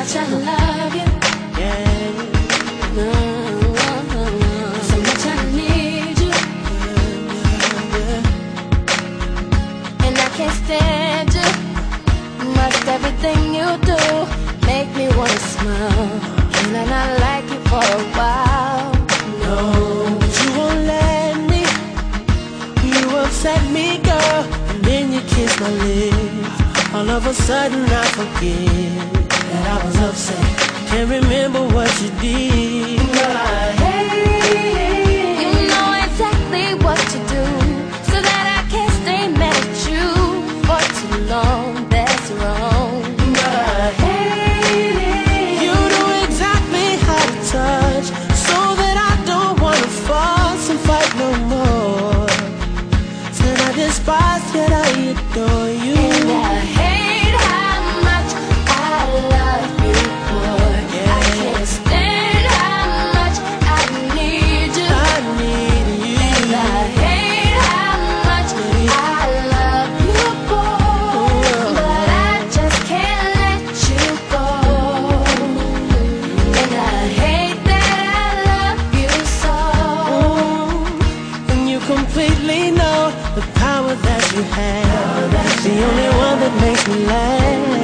love you. Yeah. So much I need you. And I can't stand you. Must everything you do make me wanna smile. And I like you for a while. No, but you won't let me. You upset me, girl, and then you kiss my lips. All of a sudden I forget that I was upset. Can't remember what you did. Girl, I hate You know exactly what to do so that I can't stay mad at you for too long. That's wrong. Girl, I hate it. You know exactly how to touch, so that I don't wanna fuss and fight no more. Said I despise, yet I adore you. Completely know the power that you have. The only one that makes me laugh.